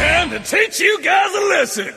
Time to teach you guys a lesson.